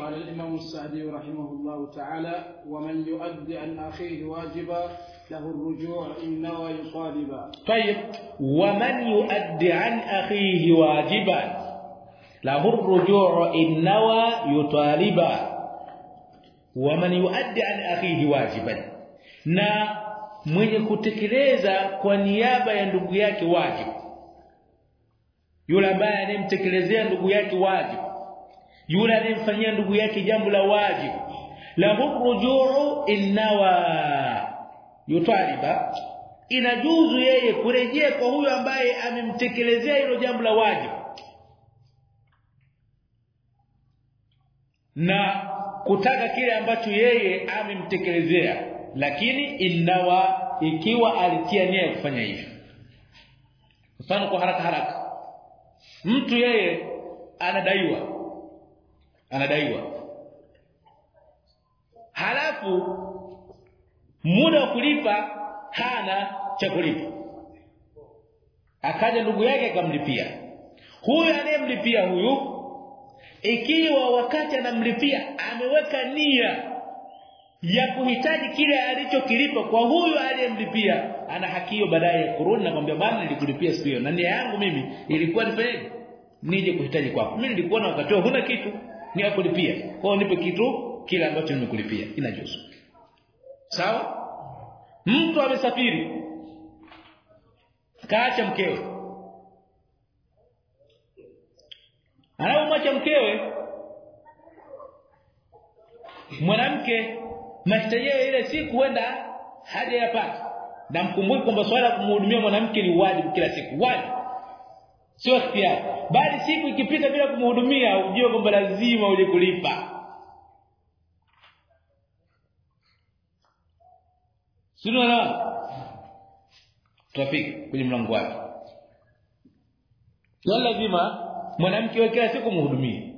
قال الإمام السعدي رحمه الله تعالى ومن يؤدي عن أخيه واجبا له الرجوع إن نوى يطالبا طيب ومن يؤدي عن أخيه واجبا له الرجوع إن نوى يطالبا ومن يؤدي عن أخيه واجبا. Na mwenye kutekeleza kwa niaba ya ndugu yake wajibu. Yule wajibu. Yule anemfanyia ndugu yake jambo la wajibu. Lahu rujuu innawa yutaliba inajuzu yeye kurejea kwa huyo ambaye amemtekelezea hilo jambo la wajibu. Na kutaka kile ambacho yeye amemtekelezea. Lakini inawa ikiwa alitia nia ya kufanya hivyo. Mfano kwa haraka haraka. Mtu yeye anadaiwa anadaiwa. Halafu muda wa kulipa hana cha kulipa. Akaja ndugu yake akamlipia. Huyu anayemlipia huyu ikiwa wakati anamlipia ameweka nia ya kuhitaji kile alichokilipa kwa huyu aliyemlipia ana haki hiyo baadaye kurudi na kumwambia bwana nilikulipia siku hiyo na nia yangu mimi ilikuwa nifanyeje nije kuhitaji kwako. Mimi nilikuona wakati huo huna kitu ni akulipia kwa nipe kitu kile ambacho nimekulipia. Inajuzu sawa? Mtu amesafiri. Kaacha mkewe. Anapomwacha mkewe mwanamke mahitaji ile siku huenda hajayapata na mkumbuke kwamba swala kumhudumia mwanamke ni wajibu kila siku. Wajibu sio ikhtiari bali siku ikipita bila kumhudumia ujue kwamba lazima uje kulipa. Sio na tutafika kwenye mlango wake. Sio lazima mwanamke wa kila siku mhudumie.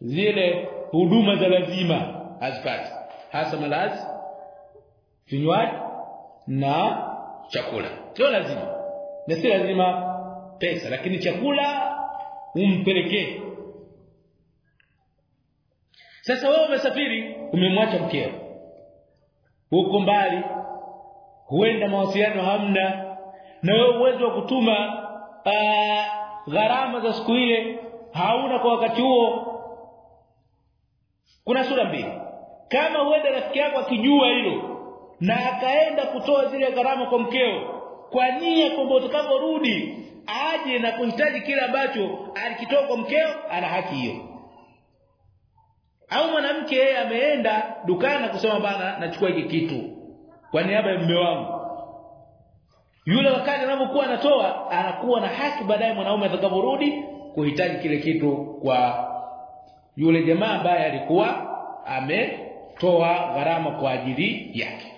Zile huduma za lazima azipate hasa malazi vinywaji na chakula. Sio lazima. Na si lazima pesa lakini chakula umpelekee. Sasa wewe umesafiri umemwacha mkeo. Huko mbali huenda mawasiliano hamna na wewe uwezo wa kutuma gharama za siku ile hauna kwa wakati huo. Kuna sura mbili. Kama huenda rafiki yako akijua hilo na akaenda kutoa zile gharama kwa mkeo kwa nia kwamba utakaporudi aje na kuhitaji kile ambacho alikitoa kwa mkeo ana haki hiyo. Au mwanamke yeye ameenda dukani na kusema bana nachukua hiki kitu kwa niaba ya mume wangu. Yule wakati anapokuwa anatoa anakuwa na haki baadaye mwanaume atakaporudi kuhitaji kile kitu kwa yule jamaa ambaye alikuwa ametoa gharama kwa ajili yake.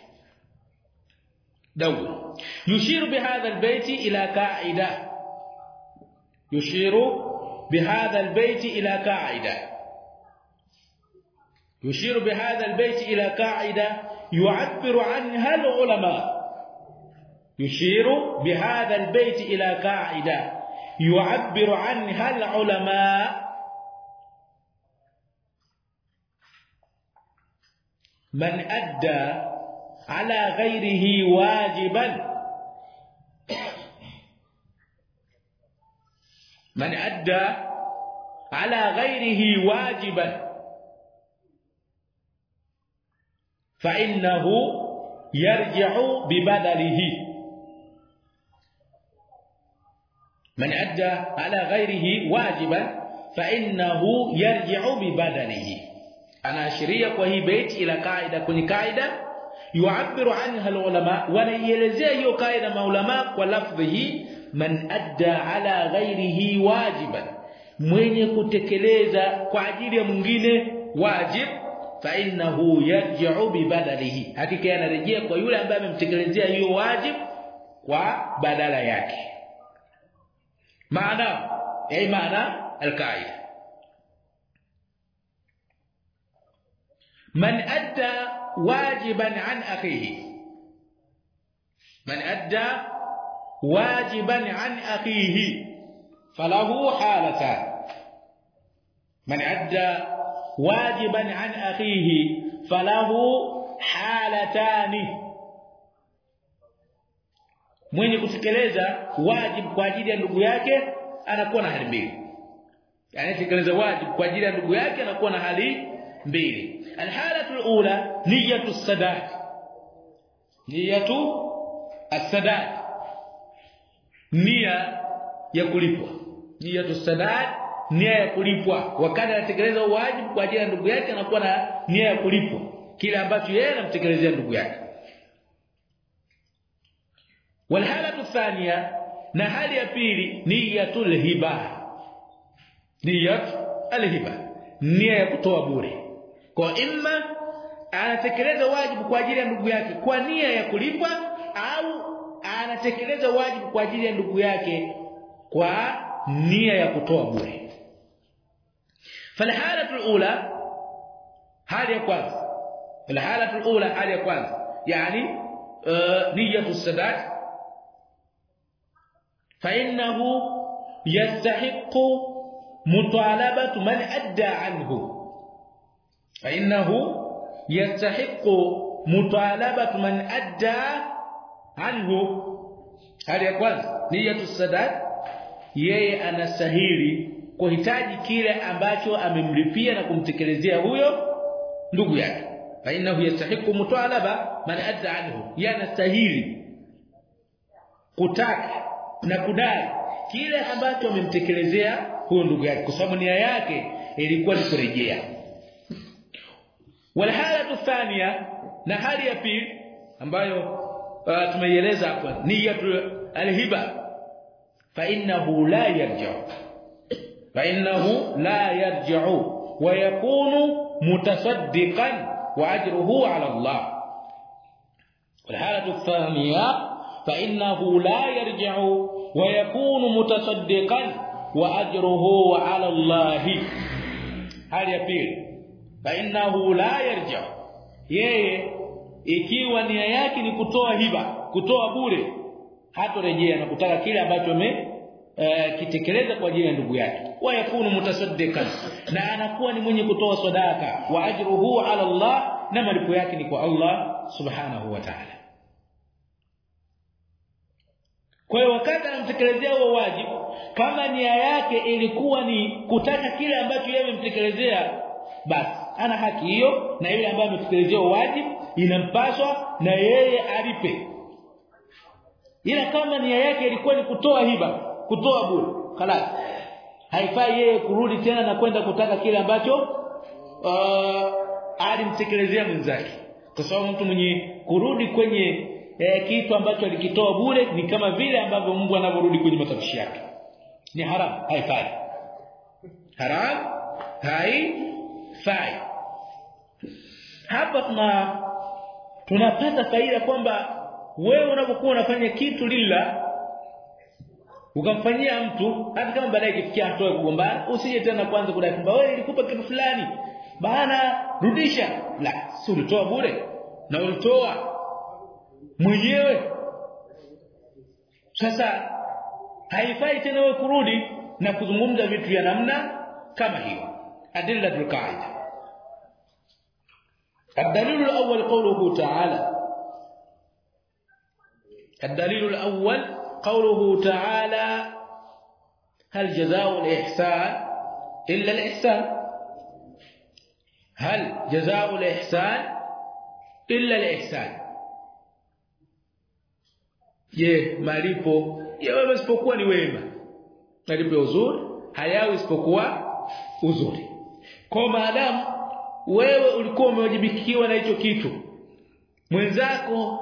Dawa yushiru bihadha albayti ila kaida يشير بهذا البيت إلى قاعدة. يشير بهذا البيت إلى قاعدة يعبر عنها العلماء. يشير بهذا البيت إلى قاعدة يعبر عنها العلماء. من أدى على غيره واجبا من أدى على غيره واجبا. فإنه يرجع ببدله. من أدى على غيره واجبا فإنه يرجع ببدله. أنا أشريك وهي بيت إلى قاعدة. كن قاعدة yu'abbiru anha alulama wanaielezea hiyo kaida maulama kwa lafdhi hii man adda ala ghairihi wajiban mwenye kutekeleza kwa ajili ya mwingine wajib fa innahu yarji'u bi badalihi hakika anarejea kwa yule ambaye amemtekelezea hiyo wajib kwa badala yake. Maana ay maana alqaida. Man adda wajiban an akhihi. Man adda واجبا عن اخيه فله حالتان man adda wajiban an akhihi falahu halatani mwenye kutekeleza wajibu kwa ajili ya ndugu yake anakuwa na hali mbili yani tekeleza wajibu kwa ajili ya ndugu yake anakuwa na hali mbili alhalatu alula niyatu sadaq niyatu as-sadaq nia ya kulipwa. Nia tusadad nia ya kulipwa. Wakati anatekeleza wajibu kwa ajili ya ndugu yake anakuwa na nia ya kulipwa. Kile ambacho yeye anamtekelezea ndugu yake. Walhalatu thania na hali ya pili niyatul hiba. Niyat alhiba nia ya kutoa bure. Kwa imma anatekeleza wajibu kwa ajili ya ndugu yake kwa nia ya kulipwa au anatekeleza wajibu kwa ajili ya ndugu yake kwa nia ya kutoa bure falhalatu alula hali ya kwanza falhalatu alula hali ya kwanza yani uh, niyatu sadaq فانه يستحق مطالبه من ادى عنه فانه يستحق مطالبه من ادى anhu hali ya kwanza ya sadaq yeye anastahili kuhitaji kile ambacho amemlipia na kumtekelezea huyo ndugu yake. Fa innahu yastahiqu mutalaba man adda anhu yanastahili kutaka na kudai kile ambacho amemtekelezea huyo ndugu yake kwa sababu nia yake ilikuwa ni kurejea. Walhalatu thania na hali ya pili ambayo uh, tumeieleza hapa niyatu alhiba fa innahu la yarji'u fa innahu la yarji'u wa yakunu mutasaddiqan wa ajruhu 'ala Allah والحاله الثانية فانه لا يرجع ويكون متصدقا واجره على الله ya pili فانه لا يرجع yeye ikiwa nia yake ni kutoa hiba kutoa bure hatorejea na kutaka kile ambacho ame uh, kitekeleza kwa ajili ya ndugu yake. Wa yakunu mutasaddiqan na anakuwa ni mwenye kutoa sadaka. Wa ajruhu ala Allah na malipo yake ni kwa Allah subhanahu wa ta'ala. Kwa hiyo wakati anamtekelezea huo wajibu kama nia yake ilikuwa ni kutaka kile ambacho yeye amemtekelezea basi ana haki hiyo na yule ambaye ametekelezea wajibu inampaswa na yeye alipe. Ila kama nia yake ilikuwa ni kutoa hiba kutoa bure خلاص haifai yeye kurudi tena na kwenda kutaka kile ambacho uh, alimtekelezea mwenzake. Kwa sababu mtu mwenye kurudi kwenye eh, kitu ambacho alikitoa bure ni kama vile ambavyo Mungu anavorudi kwenye matafishi yake. Ni haram haifai. Haram haifai hapa tuna tunapata faida kwamba wewe unapokuwa unafanya kitu lila ukamfanyia mtu hata kama baadaye kifikia ya kugombana usije tena kwanza kudai kwamba wewe nilikupa kitu fulani. Bana rudisha. La si ulitoa bure? Na ulitoa mwenyewe. Sasa haifai tena wewe kurudi na kuzungumza vitu vya namna kama hiyo. Adilla qaida الدليل الأول قوله تعالى. الدليل الأول قوله تعالى هل جزاء الإحسان إلا الإحسان؟ هل جزاء الإحسان إلا الإحسان؟ Je malipo. Ya wema isipokuwa ni wema. Malipo ya uzuri hayawi isipokuwa uzuri. Kwa maadamu wewe ulikuwa umewajibikiwa na hicho kitu. Mwenzako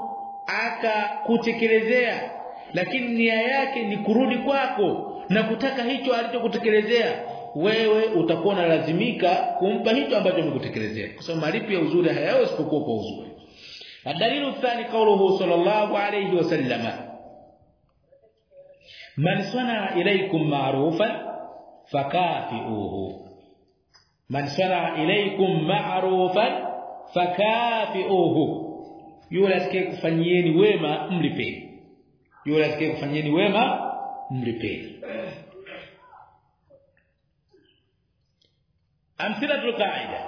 akakutekelezea lakini nia yake ni kurudi kwako na kutaka hicho alichokutekelezea. Wewe utakuwa unalazimika kumpa hicho ambacho amekutekelezea. Kwa sababu malipo ya uzuri hayawi isipokuwa kwa uzuri. Adalilu thani kauluhu sallallahu alayhi wasallam man sana ilaikum ma'rufan fakafi'uhu man shara ilaikum ma'rufan fakafi'uhu yule asikie kufanyieni wema mlipeni yule asikie kufanyieni wema mlipeni amthilatul qaida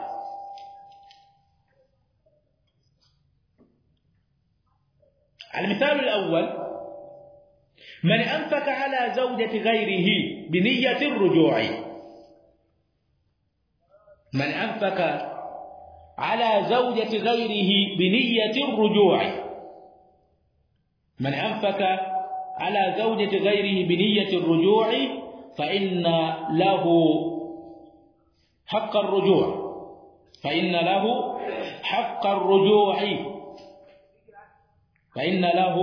المثال الأول من أنفق على زوجة غيره بنية الرجوع من أنفق على زوجة غيره بنية الرجوع. من أنفق على زوجة غيره بنية الرجوع فإن له حق الرجوع. فإن له حق الرجوع. فإن له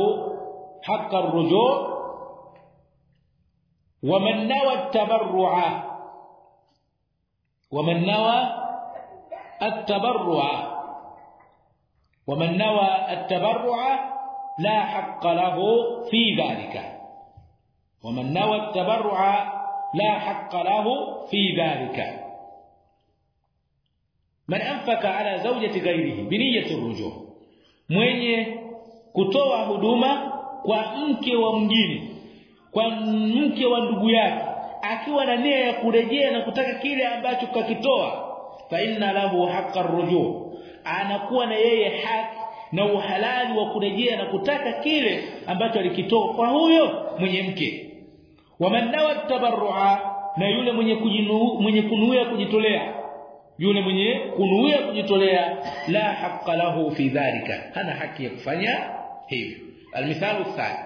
حق الرجوع. ومن نوى التبرع. ومن نوى التبرع. ومن نوى التبرع لا حق له في ذلك. ومن نوى التبرع لا حق له في ذلك. من انفق على زوجة غيره بنية الرجوع. mwenye kutoa huduma kwa mke wa mwingine kwa mke wa ndugu yake. akiwa na nia ya kurejea na kutaka kile ambacho kakitoa fa inna lahu haqqar rujuu anakuwa na yeye haki na uhalali wa kurejea na kutaka kile ambacho alikitoa kwa huyo mwenye mke. Waman nawa tabarrua na yule mwenye kujinu, mwenye kunuia kujitolea yule mwenye kunuia kujitolea la haqqa lahu fi dhalika hana haki ya kufanya hivyo. Almithalu thani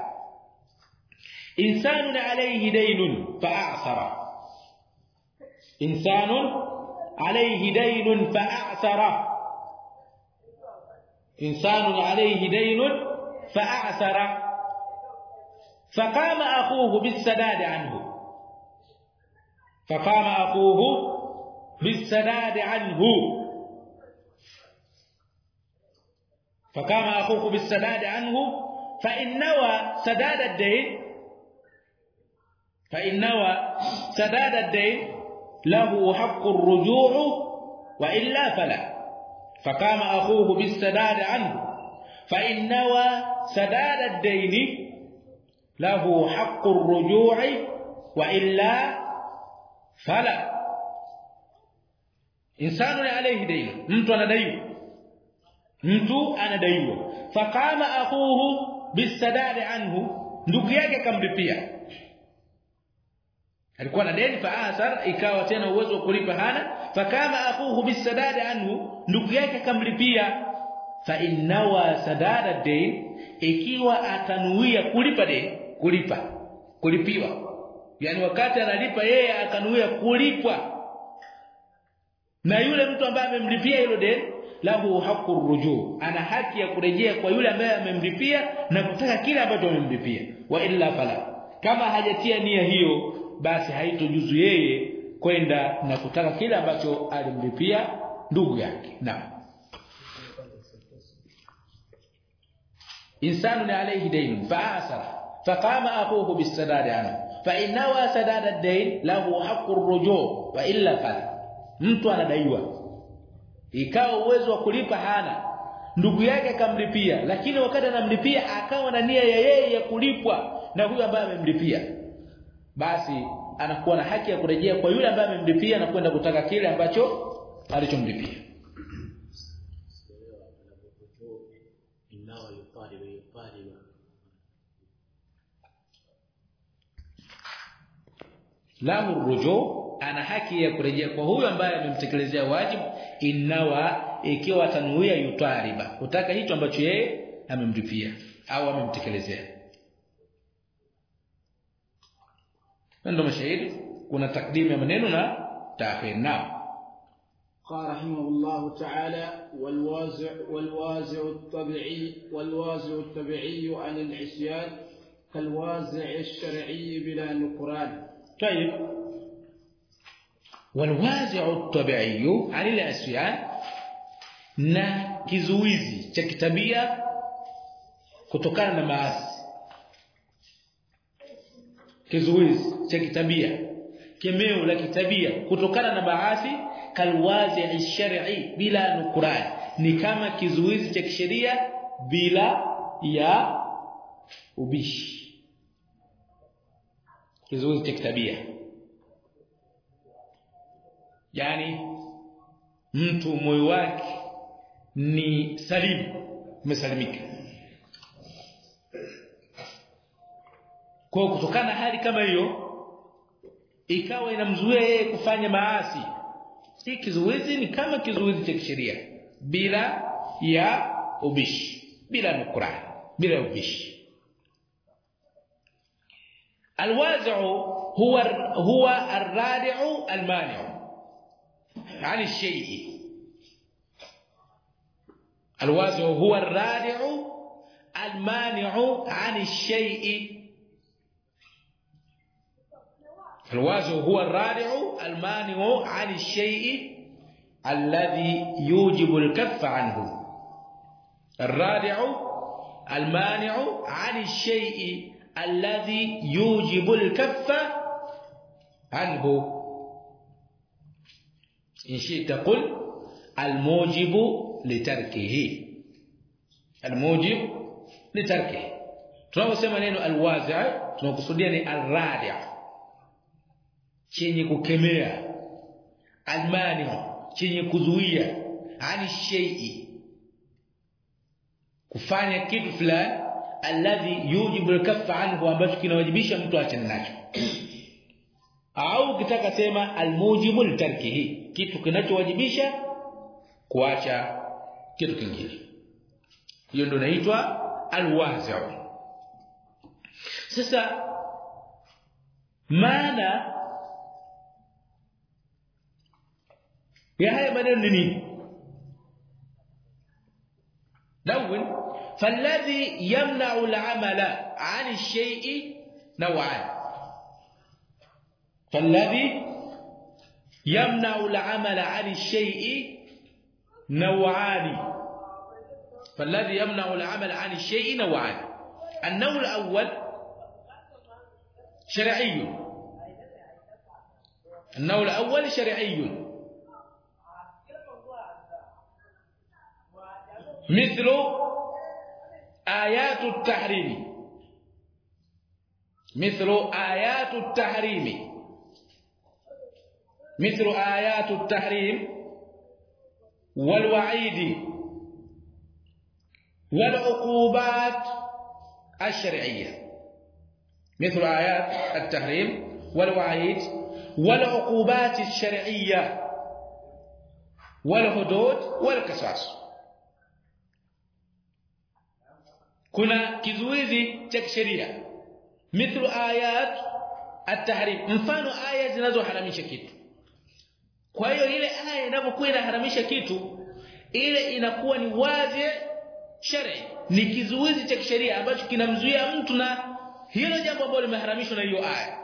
إنسان عليه دين فأعثر. إنسان عليه دين فأعثر. إنسان عليه دين فأعثر. فقام أخوه بالسداد عنه. فقام أخوه بالسداد عنه. فقام أخوه بالسداد عنه. فإن نوى سداد الدين نوى سداد الدين له حق الرجوع وإلا فلا. فقام أخوه بالسداد عنه. نوى سداد الدين له حق الرجوع وإلا فلا. إنسان عليه دين mtu anadaiwa mtu anadaiwa faqama akhuhu bisadad anhu ndugu yake akamlipia alikuwa na deni fa athar ikawa tena uwezo wa kulipa hana. Fakama akuhu bisadad anhu ndugu yake akamlipia. Fa innawa sadada dain ikiwa atanuia kulipa deni kulipa kulipiwa. Yani wakati analipa yeye akanuia kulipwa. Na yule mtu ambaye amemlipia hilo deni lahu haqqu rujuu ana haki ya kurejea kwa yule ambaye amemlipia na kutaka kile ambacho amemlipia. Wa illa fala. Kama hajatia nia hiyo basi haitojuzu yeye kwenda na kutaka kile ambacho alimlipia ndugu yake. Naam. Insanu alayhi dayn fa'asara akhuhu bisadad anhu fa inna sadad ad-dayn lahu haqqu ar-rujuu wa illa fa mtu anadaiwa. Ikawa uwezo wa kulipa hana ndugu yake akamlipia lakini wakati anamlipia akawa na nia ya yeye ya kulipwa na huyo ambaye amemlipia basi anakuwa na haki ya kurejea kwa yule ambaye amemlipia na kwenda kutaka kile ambacho alichomlipia. Lahu rujo ana haki ya kurejea kwa huyo ambaye amemtekelezea wajibu inawa ikiwa tanuia yutariba kutaka hicho ambacho yeye amemlipia au amemtekelezea ndio mashahidi kuna takdimu ya maneno na taakhir قال رحمه الله تعالى والوازع والوازع الطبيعي والوازع الطبيعي عن العصيان كالوازع الشرعي بلا نكران طيب. والوازع الطبيعي عن العصيان na kizuizi cha kitabia kutokana na maasi kizuizi cha kitabia kemeo la kitabia kutokana na baadhi kalwazi al-shar'i bila nukuran ni kama kizuizi cha kisheria bila ya ubishi. Kizuizi cha kitabia. Yani mtu moyo wake ni salimu umesalimika kwa kutokana hali kama hiyo ikawa inamzuia yeye kufanya maasi hii kizuizi ni kama kizuizi cha kisheria bila ya ubishi bila nukrani bila ubishi الوازع هو هو الرادع المانع عن الشيء الوازع هو الرادع المانع عن الشيء الوازع هو الرادع المانع عن الشيء الذي يوجب الكف عنه. الرادع المانع عن الشيء الذي يوجب الكف عنه. إن شئت قل الموجب لتركه. الموجب لتركه. tunaposema neno alwazi tunakusudia ni alradi chenye kukemea. Almani chenye kuzuia. Ani shay'i kufanya kitu fulani alladhi yujibu al-kaffa anhu ambacho kinawajibisha mtu achane nacho. Au kitaka sema almujibu litarkihi kitu kinachowajibisha kuacha kitu kingine. Hiyo ndio inaitwa alwazi sasa maana haya maneno ni nini دون. فالذي يمنع العمل عن الشيء نوعان. فالذي يمنع العمل عن الشيء نوعان. فالذي يمنع العمل عن الشيء نوعان. النوع الأول شرعي. النوع الأول شرعي. مثل آيات التحريم. مثل آيات التحريم. مثل آيات التحريم والوعيد والعقوبات الشرعية. مثل آيات التحريم والوعيد والعقوبات الشرعية والحدود والقصاص. Kuna kizuizi cha kisheria. Mithlu ayat at-tahrim. Mfano aya zinazoharamisha kitu. Kwa hiyo ile aya inapokuwa inaharamisha kitu ile inakuwa ni wazi shere ni kizuizi cha kisheria ambacho kinamzuia mtu na hilo jambo ambalo limeharamishwa na hiyo aya.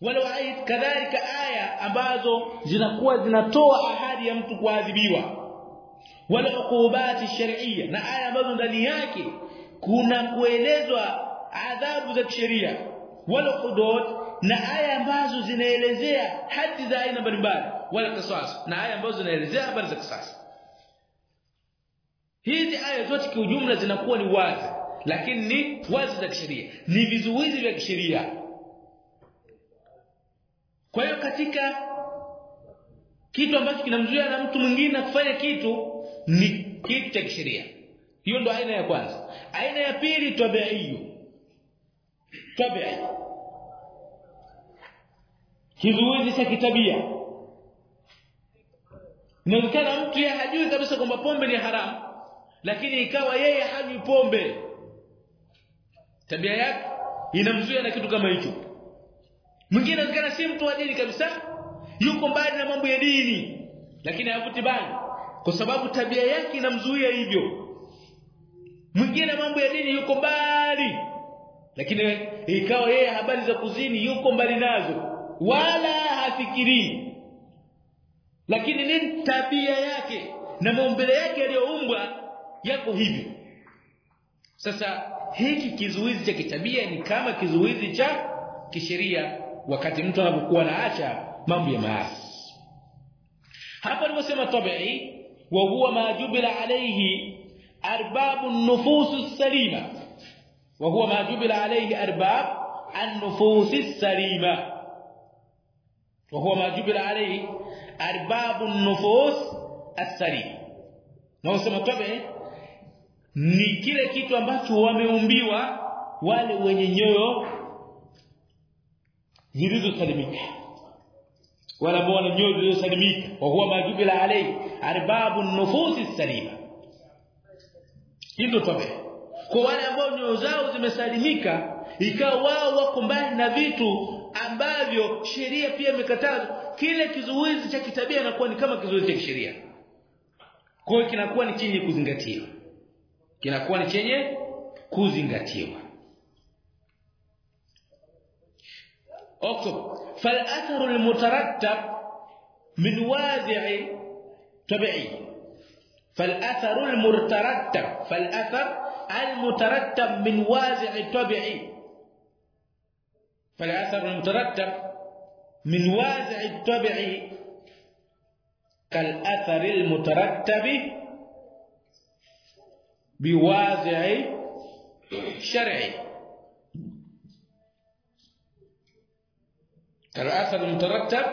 Wala ayat kadhalika aya ambazo zinakuwa zinatoa ahadi ya mtu kuadhibiwa. Wala ukubati sharia na aya ambazo ndani yake kuna kuelezwa adhabu za kisheria wala hudud na aya ambazo zinaelezea hadi za aina mbalimbali wala qisas na aya ambazo zinaelezea habari za qisas. Hizi aya zote kwa ujumla zinakuwa ni wazi lakini ni wazi za kisheria ni vizuizi vya kisheria. Kwa hiyo katika kitu ambacho kinamzuia na mtu mwingine kufanya kitu ni kitu cha kisheria hiyo ndo aina ya kwanza. Aina ya pili tabiiyo tabii kizuizi cha kitabia. Inaonekana mtu yeye hajui kabisa kwamba pombe ni haramu lakini ikawa yeye hanywi pombe. Tabia yake inamzuia na kitu kama hicho. Mwingine anaonekana si mtu wa dini kabisa yuko mbali na mambo ya dini lakini havuti bali kwa sababu tabia yake inamzuia hivyo mwingine mambo ya dini yuko mbali. Lakini ikawa yeye habari za kuzini yuko mbali nazo. Wala hafikirii lakini ni tabia yake na maumbile yake yaliyoumbwa yako hivi. Sasa hiki kizuizi cha kitabia ni kama kizuizi cha kisheria wakati mtu anapokuwa naacha mambo ya maasi. Hapa sema tabii wa huwa ma jubila alayhi arbab an-nufus as-salima wa huwa ma jubila alayhi arbab an-nufus as-salima wa huwa ma jubila alayhi arbab an-nufus as-salima na usema tobe ni kile kitu ambacho wameumbiwa wale wenye nyoyo zilizosalimika. Wala bwana nyoyo zilizosalimika. Wa huwa majubila alayhi arbabu nufusi salima hizo tabi kwa wale ambao nyoyo zao zimesalimika ikawa wao wako mbali na vitu ambavyo sheria pia imekataza kile kizuizi cha kitabia inakuwa ni kama kizuizi cha kisheria kwa hiyo kinakuwa ni chenye kuzingatiwa kinakuwa ni chenye kuzingatiwa اكتب فالاثر المترتب من وازع طبيعي فالأثر المترتب فالأثر المترتب من وازع طبيعي فالأثر المترتب من وازع الطبيعي كالأثر المترتب بوازع شرعي كالأثر المترتب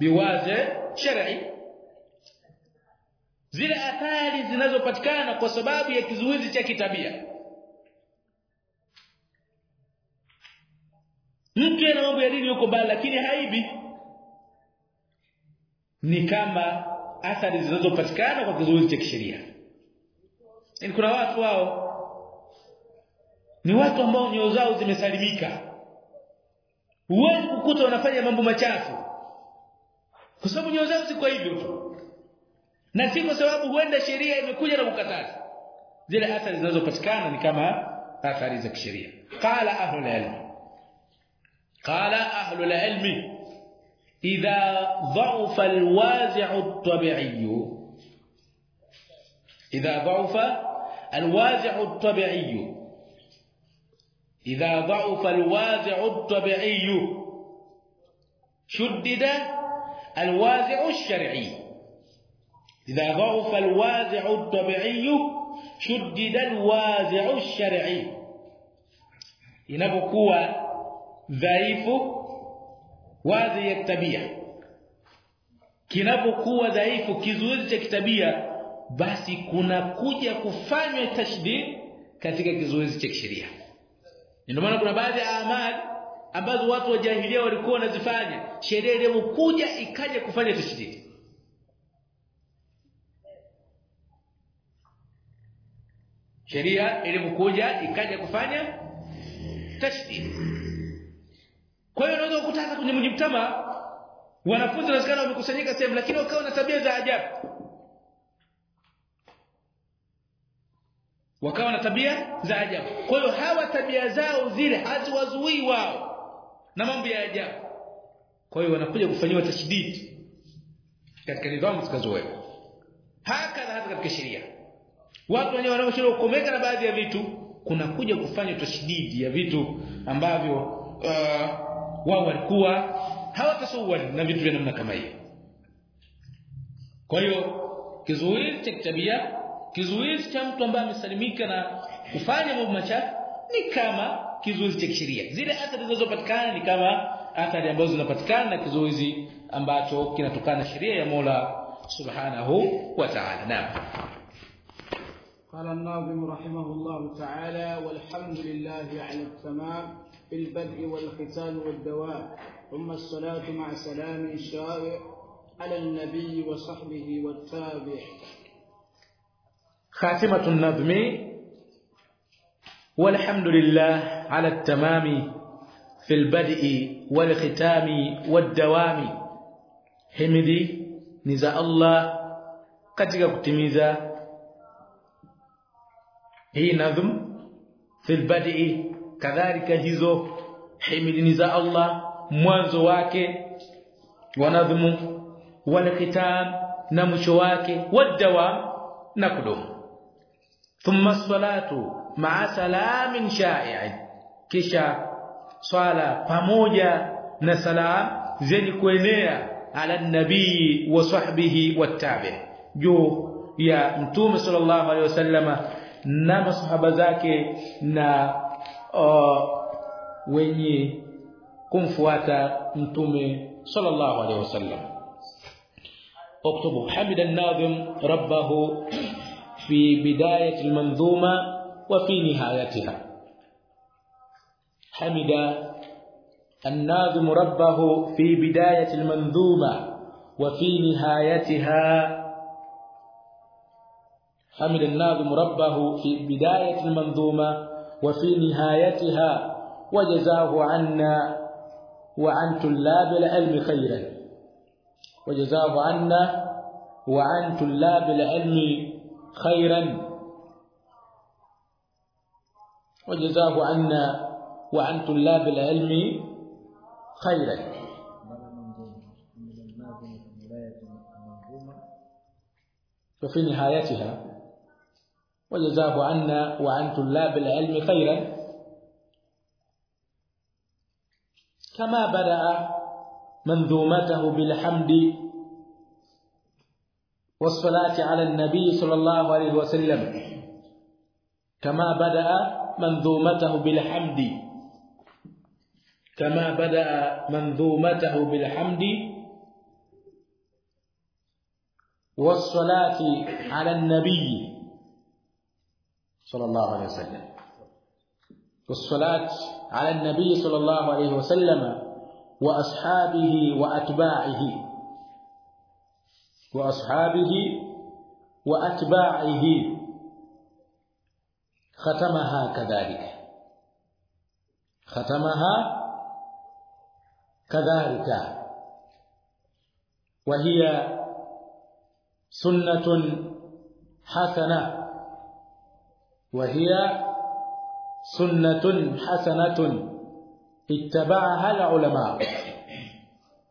بوازع شرعي zile athari zinazopatikana kwa sababu ya kizuizi cha kitabia. Mtu ana mambo ya dini yuko bali lakini haibi. Ni kama athari zinazopatikana kwa kizuizi cha kisheria. Yani kuna watu wao ni watu ambao nyoyo zao zimesalimika. Huwezi kukuta wanafanya mambo machafu. Kwa sababu nyoyo zao ziko hivyo tu na si kwa sababu huenda sheria imekuja na kukataza zile athari zinazopatikana ni kama athari za kisheria qala ahlul ilm qala ahlul ilm idha dha'afa alwazi'u at-tabi'i idha dha'afa alwazi'u at-tabi'i idha dha'afa alwazi'u at-tabi'i shuddida alwazi'u ash-shar'i اذا ضعف الوازع الطبيعي شدد الوازع الشرعي. ash-shar'i inapokuwa dhaifu kinapokuwa dhaifu kizuizi cha kitabia basi kuna kuja kufanywa tashdid katika kizuizi cha kisheria ndio maana kuna baadhi ya amali ambazo watu wa jahiliya walikuwa wanazifanya sheria ile ikaja kufanya tashdidi sheria ilipokuja ikaja kufanya tashdid. Kwa hiyo unaweza kukuta kwenye mjitama wanafunzi wanawezekana wamekusanyika sehemu lakini wakawa na tabia za ajabu. Wakawa na tabia za ajabu. Kwa hiyo hawa tabia zao zile haziwazuii wao na mambo ya ajabu. Kwa hiyo wanakuja kufanyiwa tashdid katika nidhamu zikazowekwa hakadha hata katika sheria watu wenyewe wanaoshindwa kukomeka na baadhi ya vitu kuna kuja kufanya tashdidi ya vitu ambavyo uh, wao walikuwa hawatasuwa na vitu vya namna kama hiyo. Kwa hiyo kizuizi cha tabia kizuizi cha mtu ambaye amesalimika na kufanya mambo machafu ni kama kizuizi cha kisheria. Zile athari zinazopatikana ni kama athari ambazo zinapatikana na kizuizi ambacho kinatokana na sheria ya Mola Subhanahu wa Ta'ala. Naam قال الناظم رحمه الله تعالى والحمد لله على التمام في البدء والختام والدوام ثم الصلاة مع سلام شائع على النبي وصحبه والتابع. خاتمة النظم والحمد لله على التمام في البدء والختام والدوام. حمدي نزا الله katika kutimiza hii nadhm fil bad'i kadhalika hizo himidini za Allah mwanzo wake wa nadhmu wal khitam na mwisho wake wadawa na kudumu. Thumma salatu ma'a salamin sha'i'in. Kisha swala pamoja na salam zenye kuenea ala nabii wa sahbihi wattabi juu ya mtume sallallahu alaihi wasallama na masahaba zake na uh, wenye kumfuata mtume sallallahu alaihi wasallam. اكتبوا حمد الناظم ربه في بداية المنظومة وفي نهايتها حمد الناظم ربه في بداية المنظومة وفي نهايتها حمد الناظم ربه في بداية المنظومة وفي نهايتها وجزاه عنا وعن طلاب العلم خيرا. وجزاه عنا وعن طلاب العلم خيرا. وجزاه عنا وعن طلاب العلم خيرا. وفي نهايتها وجزاه عنا وعن طلاب العلم خيرا. كما بدأ منظومته بالحمد والصلاة على النبي صلى الله عليه وسلم. كما بدأ منظومته بالحمد. كما بدأ منظومته بالحمد والصلاة على النبي. صلى الله عليه وسلم. والصلاة على النبي صلى الله عليه وسلم وأصحابه وأتباعه. وأصحابه وأتباعه. ختمها كذلك. ختمها كذلك. وهي سنة حسنة. وهي سنة حسنة اتبعها العلماء.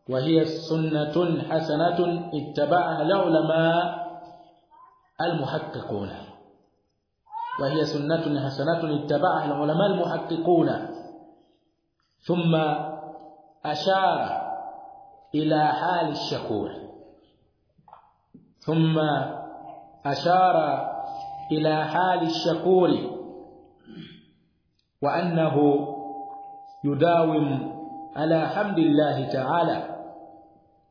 وهي سنة حسنة اتبعها العلماء المحققون. وهي سنة حسنة اتبعها العلماء المحققون. ثم أشار إلى حال الشكور. ثم أشار إلى حال الشكور وأنه يداوم على حمد الله تعالى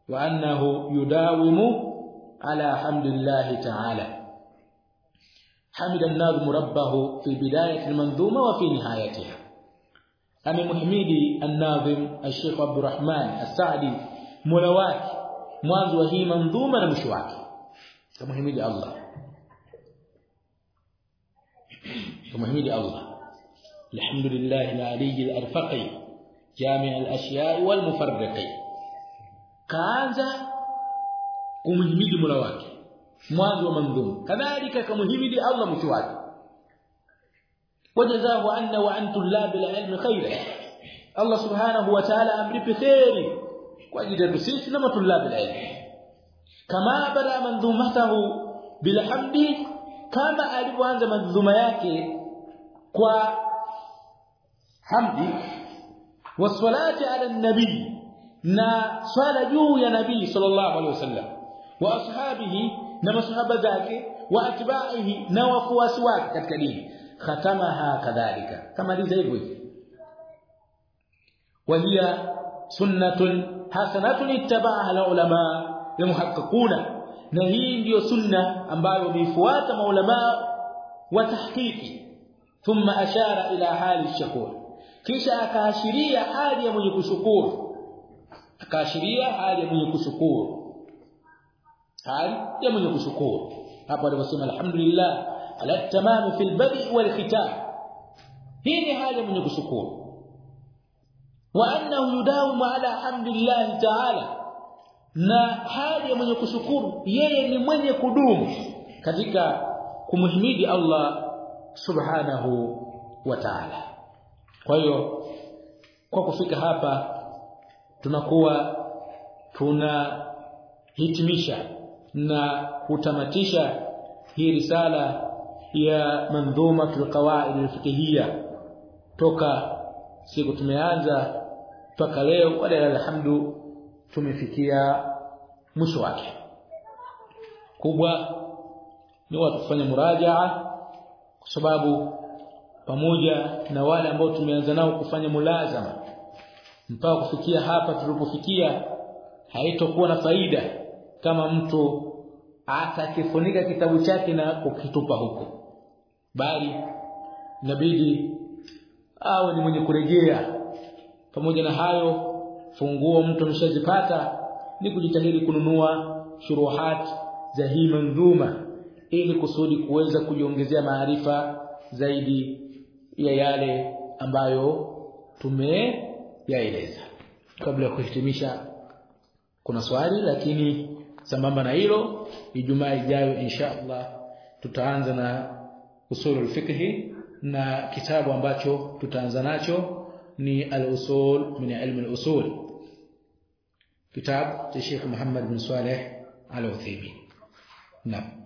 وأنه يداوم على حمد الله تعالى. حمد الناظم ربه في بداية المنظومة وفي نهايتها. amemhimidi an-Nadhim Sheikh Abdurrahman As-Saadi Mola wake mwanzo wa hii kamhimidi Allah تمهيد الله الحمد لله العلي الأرفق جامع الأشياء والمفرق. كانذا كمهيد مولاك مواد ومنظوم كذلك كمهيد الله مشواك وجزاه أن وان طلاب العلم خير. الله سبحانه وتعالى أمر بخير. واجدد سيسنا طلاب العلم كما بدا منظومته بالحمد. كما الوانذا منظومه yake kwa hamdi wassalati ala nabii na swala juu ya nabii sallallahu alaihi wasallam wa ashabihi na masahaba zake wa atba'ihi na wafuasi wake katika dini ختمها كذلك كما لذا hivyo وهي سنه حسنه اتبعها العلماء المحققون na hii ndiyo sunna ambayo bifuata maulama wa tahqiqi thumma ashara ila hali shakur kisha akaashiria hali ya mwenye kushukuru. Akaashiria hali ya mwenye kushukuru. Hali ya mwenye kushukuru. Hapo aliposema alhamdulillah ala tamam fi albadi wal khitam. Hii ni hali ya mwenye kushukuru. Wa annahu yudawimu ala hamdillah ta'ala. Na hali ya mwenye kushukuru yeye ni mwenye kudumu katika kumhimidi Allah subhanahu wa ta'ala. Kwa hiyo kwa kufika hapa tunakuwa tunahitimisha na kutamatisha hii risala ya mandhuma fil qawaid al-fiqhiyya toka siku tumeanza mpaka leo wala alhamdu tumefikia mwisho wake. Kubwa ni watu kufanya murajaa kwa sababu pamoja na wale ambao tumeanza nao kufanya mulazama mpaka kufikia hapa tulipofikia haitokuwa na faida kama mtu atakifunika kitabu chake na kukitupa huko. Bali inabidi awe ni mwenye kurejea. Pamoja na hayo funguo mtu ameshazipata ni kujitahidi kununua shuruhat za hii manzuma ili kusudi kuweza kujiongezea maarifa zaidi ya yale ambayo tumeyaeleza. Kabla ya kuhitimisha kuna swali lakini sambamba na hilo Ijumaa ijayo insha Allah tutaanza na usulul fiqh na kitabu ambacho tutaanza nacho ni al-usul min ilm al-usul. Kitabu cha Sheikh Muhammad bin Saleh Al-Uthaymeen naam